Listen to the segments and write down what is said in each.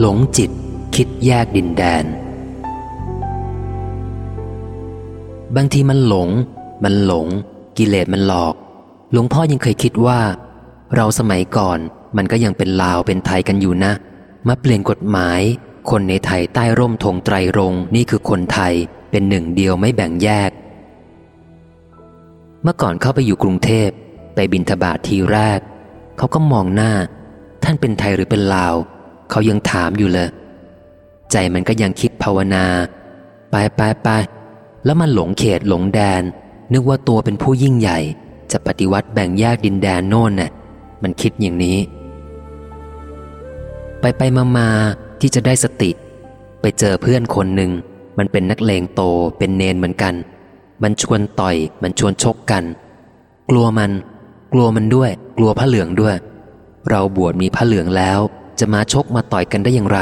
หลงจิตคิดแยกดินแดน บางทีมันหลง มันหลง กิเลสมันหลอก หลวงพ่อยังเคยคิดว่า เราสมัยก่อนมันก็ยังเป็นลาวเป็นไทยกันอยู่นะ มาเปลี่ยนกฎหมาย คนในไทยใต้ร่มธงไตรรงนี่คือคนไทยเป็นหนึ่งเดียวไม่แบ่งแยก เมื่อก่อนเข้าไปอยู่กรุงเทพไปบินทบาททีแรก เขาก็มองหน้า ท่านเป็นไทยหรือเป็นลาว เขายังถามอยู่เลย ใจมันก็ยังคิดภาวนา ไปไปไปแล้วมันหลงเขตหลงแดน นึกว่าตัวเป็นผู้ยิ่งใหญ่ จะปฏิวัติแบ่งแยกดินแดนโน่นน่ะมันคิดอย่างนี้ ไปไปมามาที่จะได้สติ ไปเจอเพื่อนคนหนึ่ง มันเป็นนักเลงโตเป็นเนนเหมือนกัน มันชวนต่อย มันชวนชกกัน กลัวมัน กลัวมันด้วย กลัวพระเหลืองด้วย เราบวชมีพระเหลืองแล้ว จะมาชกมาต่อยกันได้อย่างไร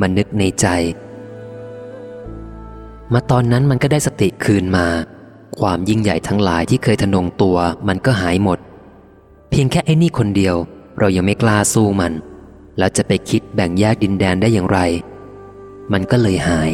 มันนึกในใจ มาตอนนั้นมันก็ได้สติคืนมา ความยิ่งใหญ่ทั้งหลายที่เคยทะนงตัวมันก็หายหมด เพียงแค่ไอ้นี่คนเดียว เรายังไม่กล้าสู้มัน แล้วจะไปคิดแบ่งแยกดินแดนได้อย่างไร มันก็เลยหาย